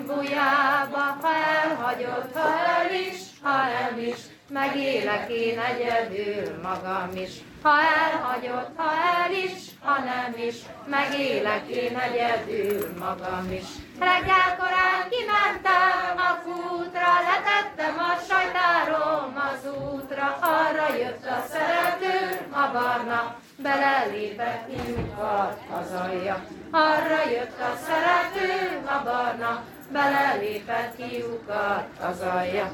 Öt gulyába felhagyott, ha el is, ha nem is, megélek én egyedül magam is. Ha elhagyott, ha el is, ha nem is, megélek én egyedül magam is. Reggel korán kimentem a kútra, letettem a sajtárom az útra, arra jött a szerető, a barna, belelépett nyugat hazaja. Arra jött a szerető, barna, belelépett kiukat hazajja.